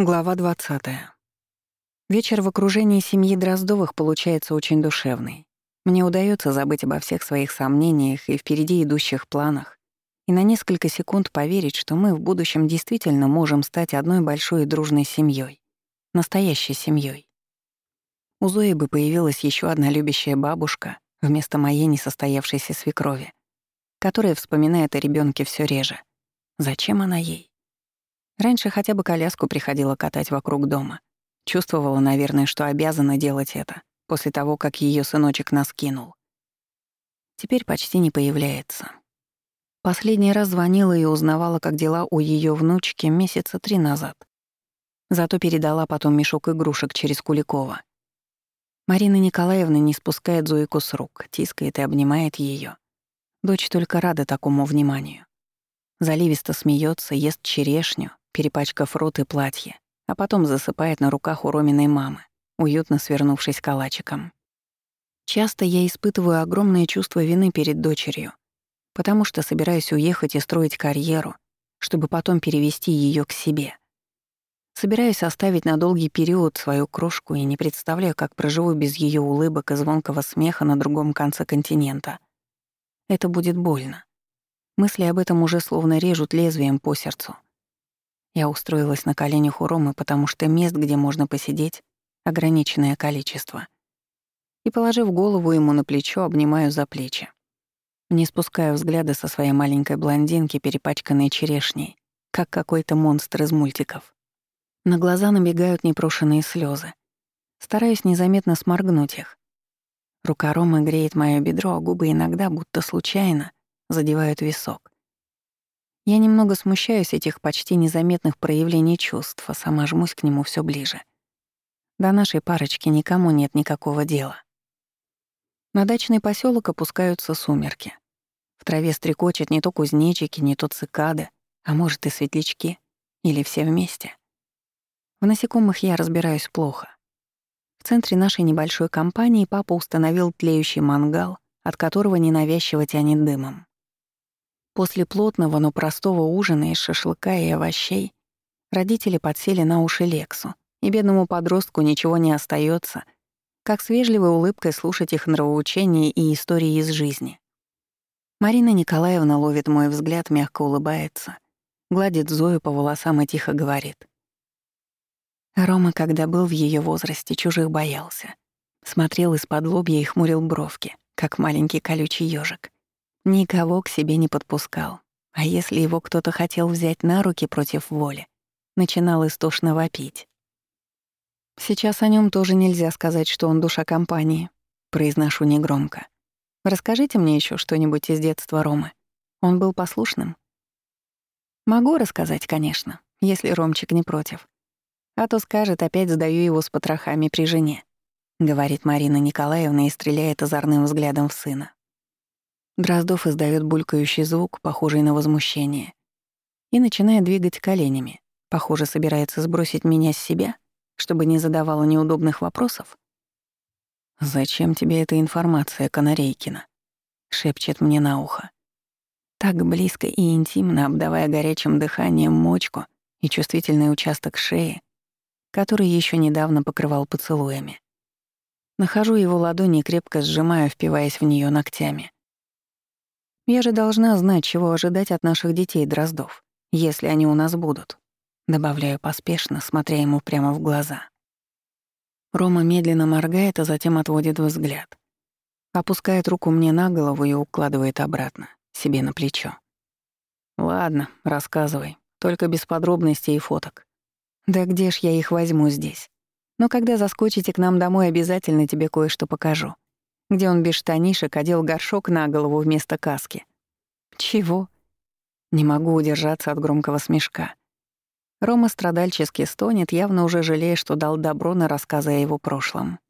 Глава 20. Вечер в окружении семьи Дроздовых получается очень душевный. Мне удается забыть обо всех своих сомнениях и впереди идущих планах и на несколько секунд поверить, что мы в будущем действительно можем стать одной большой и дружной семьей, настоящей семьей. У Зои бы появилась еще одна любящая бабушка вместо моей несостоявшейся свекрови, которая вспоминает о ребенке все реже. Зачем она ей? Раньше хотя бы коляску приходила катать вокруг дома. Чувствовала, наверное, что обязана делать это после того, как ее сыночек нас кинул. Теперь почти не появляется. Последний раз звонила и узнавала, как дела у ее внучки месяца три назад. Зато передала потом мешок игрушек через Куликова. Марина Николаевна не спускает Зоику с рук, тискает и обнимает ее. Дочь только рада такому вниманию. Заливисто смеется, ест черешню, перепачкав рот и платье, а потом засыпает на руках у Роминой мамы, уютно свернувшись калачиком. Часто я испытываю огромное чувство вины перед дочерью, потому что собираюсь уехать и строить карьеру, чтобы потом перевести ее к себе. Собираюсь оставить на долгий период свою крошку и не представляю, как проживу без ее улыбок и звонкого смеха на другом конце континента. Это будет больно. Мысли об этом уже словно режут лезвием по сердцу — я устроилась на коленях у Ромы, потому что мест, где можно посидеть, ограниченное количество. И, положив голову ему на плечо, обнимаю за плечи. Не спускаю взгляда со своей маленькой блондинки, перепачканной черешней, как какой-то монстр из мультиков. На глаза набегают непрошенные слезы. Стараюсь незаметно сморгнуть их. Рука Ромы греет моё бедро, а губы иногда, будто случайно, задевают висок. Я немного смущаюсь этих почти незаметных проявлений чувств, а сама жмусь к нему все ближе. До нашей парочки никому нет никакого дела. На дачный поселок опускаются сумерки. В траве стрекочут не то кузнечики, не то цикады, а может и светлячки, или все вместе. В насекомых я разбираюсь плохо. В центре нашей небольшой компании папа установил тлеющий мангал, от которого ненавязчиво тянет дымом. После плотного, но простого ужина из шашлыка и овощей родители подсели на уши Лексу, и бедному подростку ничего не остается, как с вежливой улыбкой слушать их нравоучения и истории из жизни. Марина Николаевна ловит мой взгляд, мягко улыбается, гладит Зою по волосам и тихо говорит. Рома, когда был в ее возрасте, чужих боялся. Смотрел из-под лобья и хмурил бровки, как маленький колючий ежик. Никого к себе не подпускал. А если его кто-то хотел взять на руки против воли, начинал истошно вопить. Сейчас о нем тоже нельзя сказать, что он душа компании, произношу негромко. Расскажите мне еще что-нибудь из детства Ромы. Он был послушным? Могу рассказать, конечно, если Ромчик не против. А то скажет, опять сдаю его с потрохами при жене, говорит Марина Николаевна и стреляет озорным взглядом в сына. Дроздов издает булькающий звук, похожий на возмущение, и начинает двигать коленями. Похоже, собирается сбросить меня с себя, чтобы не задавала неудобных вопросов. «Зачем тебе эта информация, Канарейкина?» — шепчет мне на ухо. Так близко и интимно, обдавая горячим дыханием мочку и чувствительный участок шеи, который еще недавно покрывал поцелуями. Нахожу его ладони крепко сжимаю, впиваясь в нее ногтями. Я же должна знать, чего ожидать от наших детей Дроздов, если они у нас будут. Добавляю поспешно, смотря ему прямо в глаза. Рома медленно моргает, а затем отводит взгляд. Опускает руку мне на голову и укладывает обратно, себе на плечо. «Ладно, рассказывай, только без подробностей и фоток. Да где ж я их возьму здесь? Но когда заскочите к нам домой, обязательно тебе кое-что покажу где он без штанишек одел горшок на голову вместо каски. Чего? Не могу удержаться от громкого смешка. Рома страдальчески стонет, явно уже жалея, что дал добро на рассказы о его прошлом.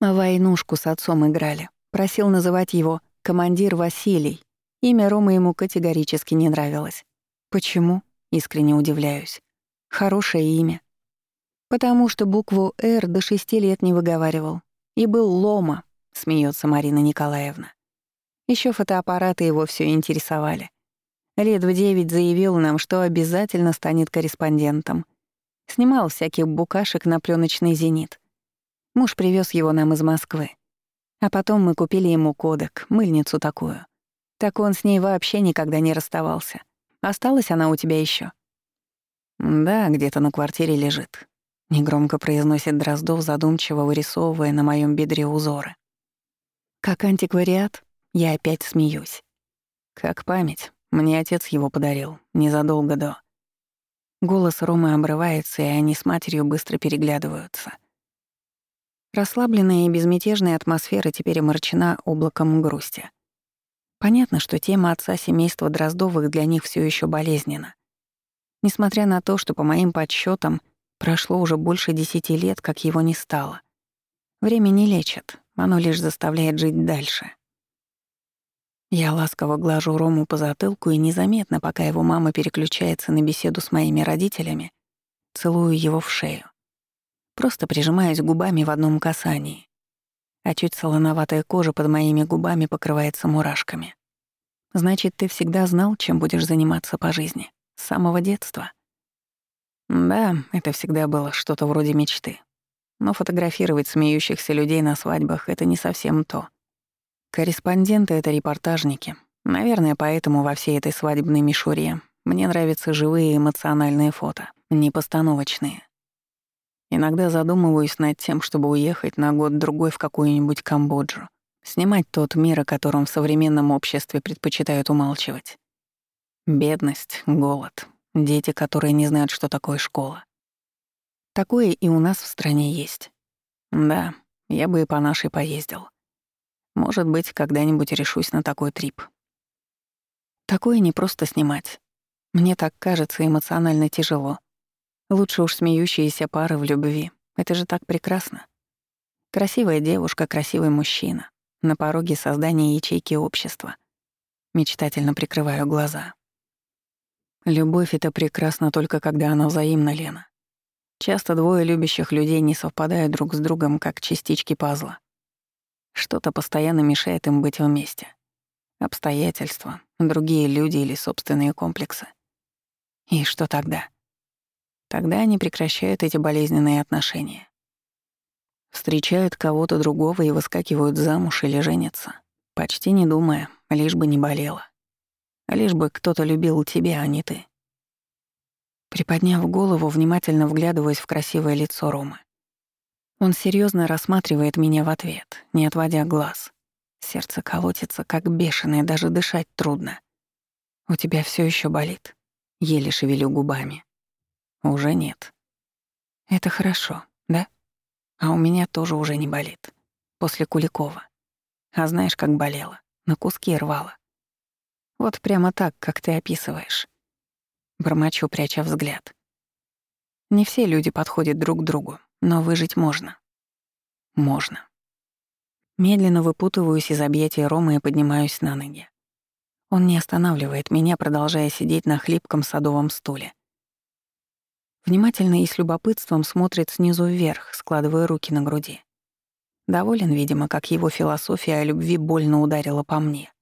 Войнушку с отцом играли. Просил называть его «командир Василий». Имя Ромы ему категорически не нравилось. Почему? Искренне удивляюсь. Хорошее имя. Потому что букву «Р» до шести лет не выговаривал. И был Лома, — смеется Марина Николаевна. Еще фотоаппараты его все интересовали. Лет в девять заявил нам, что обязательно станет корреспондентом. Снимал всяких букашек на пленочный «Зенит». Муж привез его нам из Москвы. А потом мы купили ему кодек, мыльницу такую. Так он с ней вообще никогда не расставался. Осталась она у тебя еще? «Да, где-то на квартире лежит», — негромко произносит Дроздов, задумчиво вырисовывая на моем бедре узоры. Как антиквариат, я опять смеюсь. Как память, мне отец его подарил, незадолго до. Голос Ромы обрывается, и они с матерью быстро переглядываются. Расслабленная и безмятежная атмосфера теперь омрачена облаком грусти. Понятно, что тема отца семейства Дроздовых для них все еще болезненна. Несмотря на то, что, по моим подсчетам, прошло уже больше десяти лет, как его не стало. Время не лечит, оно лишь заставляет жить дальше. Я ласково глажу Рому по затылку и незаметно, пока его мама переключается на беседу с моими родителями, целую его в шею. Просто прижимаюсь губами в одном касании, а чуть солоноватая кожа под моими губами покрывается мурашками. Значит, ты всегда знал, чем будешь заниматься по жизни? С самого детства? Да, это всегда было что-то вроде мечты. Но фотографировать смеющихся людей на свадьбах — это не совсем то. Корреспонденты — это репортажники. Наверное, поэтому во всей этой свадебной мишуре мне нравятся живые эмоциональные фото, не постановочные. Иногда задумываюсь над тем, чтобы уехать на год-другой в какую-нибудь Камбоджу, снимать тот мир, о котором в современном обществе предпочитают умалчивать. Бедность, голод, дети, которые не знают, что такое школа. Такое и у нас в стране есть. Да, я бы и по нашей поездил. Может быть, когда-нибудь решусь на такой трип. Такое не просто снимать. Мне так кажется эмоционально тяжело. Лучше уж смеющиеся пары в любви. Это же так прекрасно. Красивая девушка, красивый мужчина. На пороге создания ячейки общества. Мечтательно прикрываю глаза. Любовь — это прекрасно только когда она взаимна, Лена. Часто двое любящих людей не совпадают друг с другом, как частички пазла. Что-то постоянно мешает им быть вместе. Обстоятельства, другие люди или собственные комплексы. И что тогда? Тогда они прекращают эти болезненные отношения. Встречают кого-то другого и выскакивают замуж или женятся, почти не думая, лишь бы не болело. Лишь бы кто-то любил тебя, а не ты. Приподняв голову, внимательно вглядываясь в красивое лицо Ромы. Он серьезно рассматривает меня в ответ, не отводя глаз. Сердце колотится, как бешеное, даже дышать трудно. «У тебя все еще болит?» Еле шевелю губами. «Уже нет». «Это хорошо, да? А у меня тоже уже не болит. После Куликова. А знаешь, как болело? На куски рвало. Вот прямо так, как ты описываешь». Бормочу, пряча взгляд. Не все люди подходят друг другу, но выжить можно. Можно. Медленно выпутываюсь из объятия Ромы и поднимаюсь на ноги. Он не останавливает меня, продолжая сидеть на хлипком садовом стуле. Внимательно и с любопытством смотрит снизу вверх, складывая руки на груди. Доволен, видимо, как его философия о любви больно ударила по мне.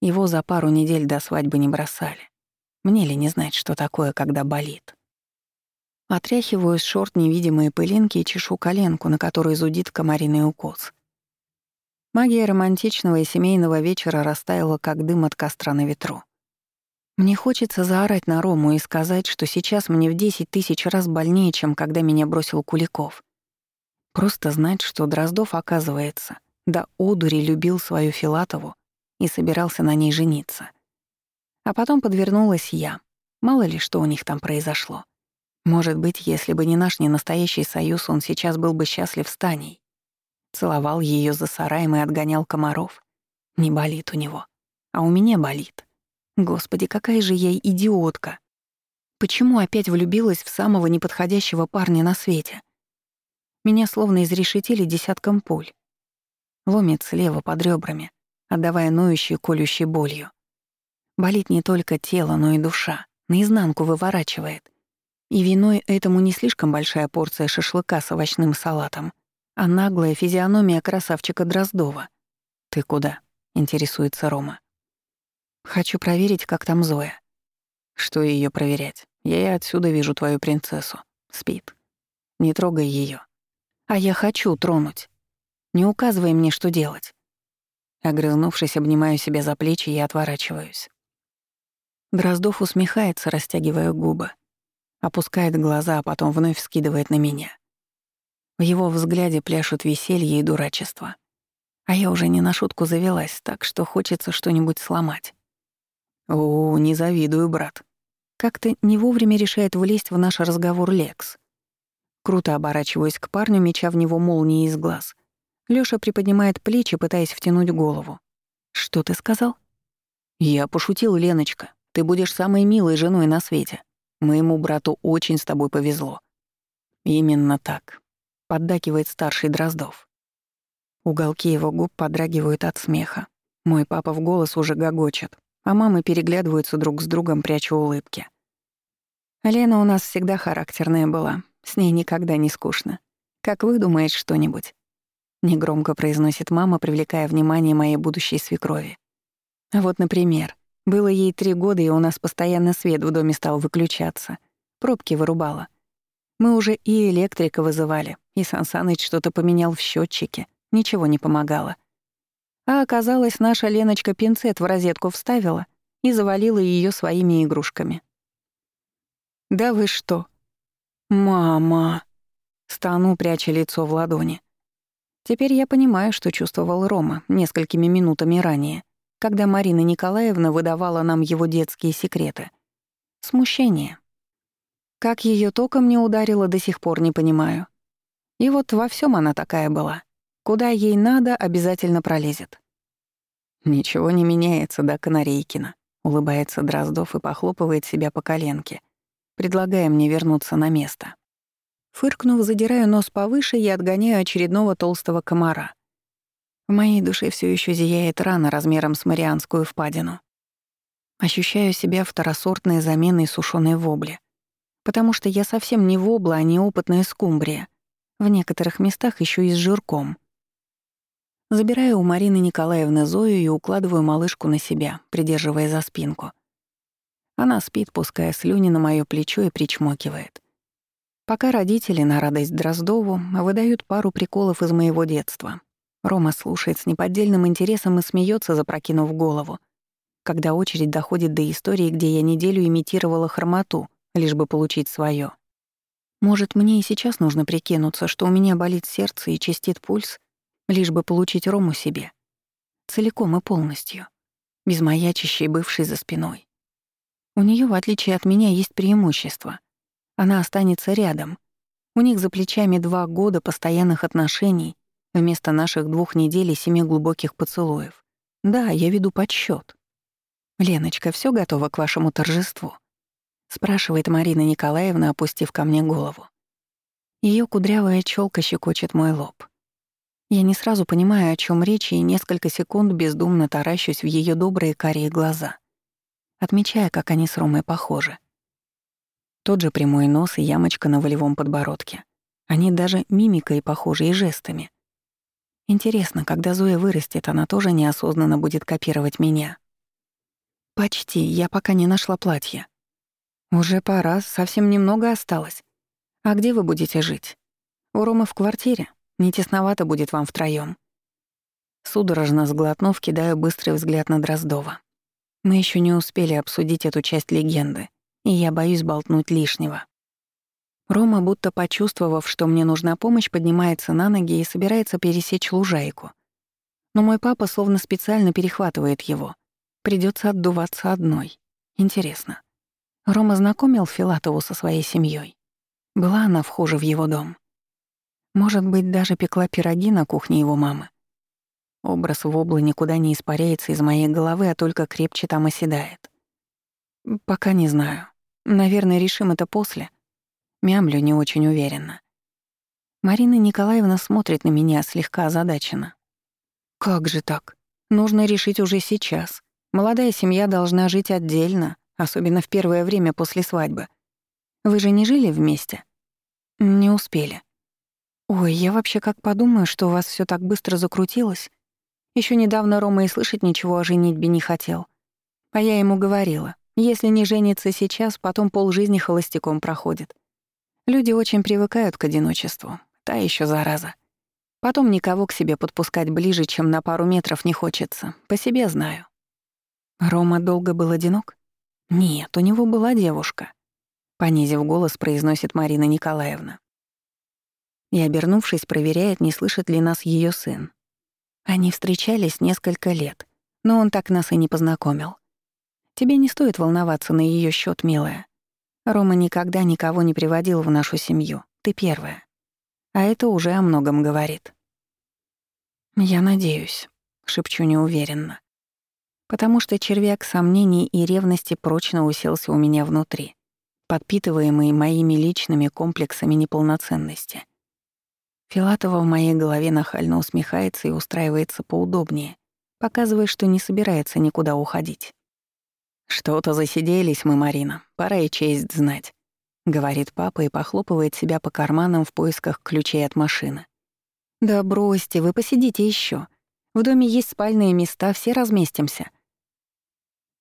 Его за пару недель до свадьбы не бросали. Мне ли не знать, что такое, когда болит? Отряхиваю с шорт невидимые пылинки и чешу коленку, на которой зудит комариный укус. Магия романтичного и семейного вечера растаяла, как дым от костра на ветру. Мне хочется заорать на Рому и сказать, что сейчас мне в десять тысяч раз больнее, чем когда меня бросил Куликов. Просто знать, что Дроздов, оказывается, до одури любил свою Филатову и собирался на ней жениться. А потом подвернулась я. Мало ли, что у них там произошло. Может быть, если бы не наш ненастоящий союз, он сейчас был бы счастлив с Таней. Целовал ее за сараем и отгонял комаров. Не болит у него. А у меня болит. Господи, какая же я идиотка. Почему опять влюбилась в самого неподходящего парня на свете? Меня словно изрешетили десятком пуль. Ломит слева под ребрами, отдавая ноющей колющей болью. Болит не только тело, но и душа. Наизнанку выворачивает — и виной этому не слишком большая порция шашлыка с овощным салатом, а наглая физиономия красавчика Дроздова. «Ты куда?» — интересуется Рома. «Хочу проверить, как там Зоя». «Что ее проверять? Я и отсюда вижу твою принцессу. Спит. Не трогай ее. А я хочу тронуть. Не указывай мне, что делать. Огрызнувшись, обнимаю себя за плечи и отворачиваюсь. Дроздов усмехается, растягивая губы. Опускает глаза, а потом вновь скидывает на меня. В его взгляде пляшут веселье и дурачество. А я уже не на шутку завелась, так что хочется что-нибудь сломать. «О, не завидую, брат». Как-то не вовремя решает влезть в наш разговор Лекс. Круто оборачиваюсь к парню, меча в него молнии из глаз. Лёша приподнимает плечи, пытаясь втянуть голову. «Что ты сказал?» «Я пошутил, Леночка. Ты будешь самой милой женой на свете. Моему брату очень с тобой повезло». «Именно так», — поддакивает старший Дроздов. Уголки его губ подрагивают от смеха. Мой папа в голос уже гогочет, а мамы переглядываются друг с другом, пряча улыбки. Лена у нас всегда характерная была, с ней никогда не скучно. Как вы думаете что-нибудь? Негромко произносит мама, привлекая внимание моей будущей свекрови. Вот, например, было ей три года, и у нас постоянно свет в доме стал выключаться. Пробки вырубала. Мы уже и электрика вызывали, и Сансаныч что-то поменял в счетчике. Ничего не помогало. А оказалось, наша Леночка пинцет в розетку вставила и завалила ее своими игрушками. «Да вы что?» «Мама!» Стану, пряча лицо в ладони. Теперь я понимаю, что чувствовал Рома несколькими минутами ранее, когда Марина Николаевна выдавала нам его детские секреты. Смущение. Как ее током не ударило, до сих пор не понимаю. И вот во всем она такая была. Куда ей надо, обязательно пролезет. «Ничего не меняется, да, Канарейкина?» — улыбается Дроздов и похлопывает себя по коленке, предлагая мне вернуться на место. Фыркнув, задираю нос повыше и отгоняю очередного толстого комара. В моей душе все еще зияет рана размером с Марианскую впадину. Ощущаю себя второсортной заменой сушеной вобли. Потому что я совсем не вобла, а неопытная скумбрия. В некоторых местах еще и с жирком — Забираю у Марины Николаевны Зою и укладываю малышку на себя, придерживая за спинку. Она спит, пуская слюни на моё плечо и причмокивает. Пока родители, на радость Дроздову, выдают пару приколов из моего детства. Рома слушает с неподдельным интересом и смеется, запрокинув голову. Когда очередь доходит до истории, где я неделю имитировала хромоту, лишь бы получить своё. Может, мне и сейчас нужно прикинуться, что у меня болит сердце и чистит пульс, лишь бы получить Рому себе. Целиком и полностью. Без маячащей бывшей за спиной. У нее, в отличие от меня, есть преимущество. Она останется рядом. У них за плечами два года постоянных отношений вместо наших двух недель и семи глубоких поцелуев. Да, я веду подсчет. «Леночка, все готово к вашему торжеству?» — спрашивает Марина Николаевна, опустив ко мне голову. Ее кудрявая челка щекочет мой лоб. Я не сразу понимаю, о чем речь, и несколько секунд бездумно таращусь в ее добрые карие глаза, отмечая, как они с Ромой похожи. Тот же прямой нос и ямочка на волевом подбородке. Они даже мимикой похожи и жестами. Интересно, когда Зоя вырастет, она тоже неосознанно будет копировать меня. Почти, я пока не нашла платья. Уже пора, совсем немного осталось. А где вы будете жить? У Ромы в квартире? Не тесновато будет вам втроём. Судорожно сглотнув, кидаю быстрый взгляд на Дроздова. Мы еще не успели обсудить эту часть легенды, и я боюсь болтнуть лишнего. Рома, будто почувствовав, что мне нужна помощь, поднимается на ноги и собирается пересечь лужайку. Но мой папа словно специально перехватывает его. Придется отдуваться одной. Интересно. Рома знакомил Филатову со своей семьей. Была она вхожа в его дом. Может быть, даже пекла пироги на кухне его мамы. Образ вобла никуда не испаряется из моей головы, а только крепче там оседает. Пока не знаю. Наверное, решим это после. Мямлю не очень уверенно. Марина Николаевна смотрит на меня слегка озадаченно. «Как же так? Нужно решить уже сейчас. Молодая семья должна жить отдельно, особенно в первое время после свадьбы. Вы же не жили вместе?» «Не успели. «Ой, я вообще как подумаю, что у вас все так быстро закрутилось. Еще недавно Рома и слышать ничего о женитьбе не хотел. А я ему говорила, если не женится сейчас, потом полжизни холостяком проходит. Люди очень привыкают к одиночеству. Та еще зараза. Потом никого к себе подпускать ближе, чем на пару метров не хочется. По себе знаю. Рома долго был одинок? Нет, у него была девушка. Понизив голос, произносит Марина Николаевна. И, обернувшись, проверяет, не слышит ли нас ее сын. Они встречались несколько лет, но он так нас и не познакомил. Тебе не стоит волноваться на ее счет, милая. Рома никогда никого не приводил в нашу семью. Ты первая. А это уже о многом говорит. «Я надеюсь», — шепчу неуверенно. Потому что червяк сомнений и ревности прочно уселся у меня внутри, подпитываемый моими личными комплексами неполноценности. Филатова в моей голове нахально усмехается и устраивается поудобнее, показывая, что не собирается никуда уходить. «Что-то засиделись мы, Марина, пора и честь знать», — говорит папа и похлопывает себя по карманам в поисках ключей от машины. «Да бросьте, вы посидите еще. В доме есть спальные места, все разместимся».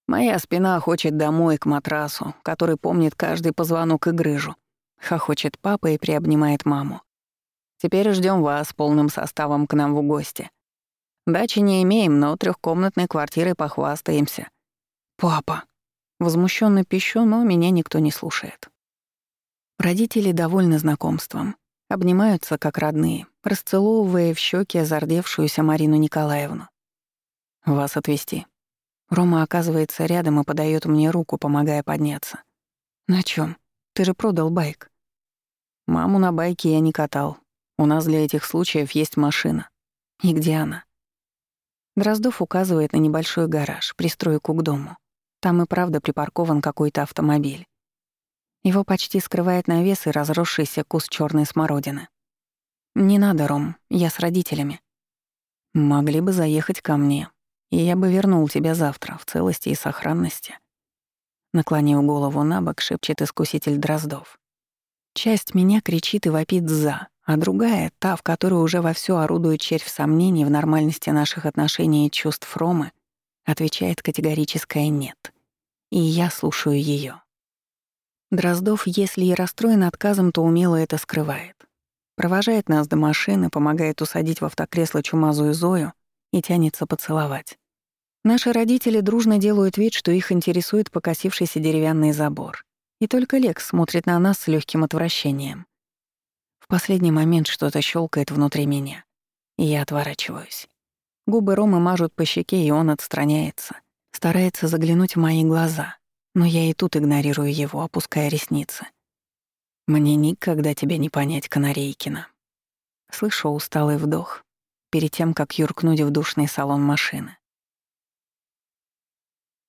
«Моя спина хочет домой, к матрасу, который помнит каждый позвонок и грыжу», — хохочет папа и приобнимает маму. «Теперь ждем вас полным составом к нам в гости. Дачи не имеем, но трехкомнатной квартирой похвастаемся». «Папа!» Возмущенно пищу, но меня никто не слушает. Родители довольны знакомством. Обнимаются, как родные, расцеловывая в щеки озардевшуюся Марину Николаевну. «Вас отвезти». Рома оказывается рядом и подает мне руку, помогая подняться. «На чем? Ты же продал байк». «Маму на байке я не катал. У нас для этих случаев есть машина. И где она?» Дроздов указывает на небольшой гараж, пристройку к дому. Там и правда припаркован какой-то автомобиль. Его почти скрывает навес и разросшийся куст черной смородины. «Не надо, Ром, я с родителями». «Могли бы заехать ко мне, и я бы вернул тебя завтра в целости и сохранности». Наклонив голову на бок, шепчет искуситель Дроздов. Часть меня кричит и вопит «за», а другая, та, в которой уже вовсю орудует червь сомнений в нормальности наших отношений и чувств Ромы, отвечает категорическое «нет». И я слушаю ее. Дроздов, если и расстроен отказом, то умело это скрывает. Провожает нас до машины, помогает усадить в автокресло чумазую Зою и тянется поцеловать. Наши родители дружно делают вид, что их интересует покосившийся деревянный забор. И только Лекс смотрит на нас с легким отвращением. В последний момент что-то щелкает внутри меня, и я отворачиваюсь. Губы Ромы мажут по щеке, и он отстраняется. Старается заглянуть в мои глаза, но я и тут игнорирую его, опуская ресницы. Мне никогда тебя не понять, Канарейкина. Слышу усталый вдох перед тем, как юркнуть в душный салон машины.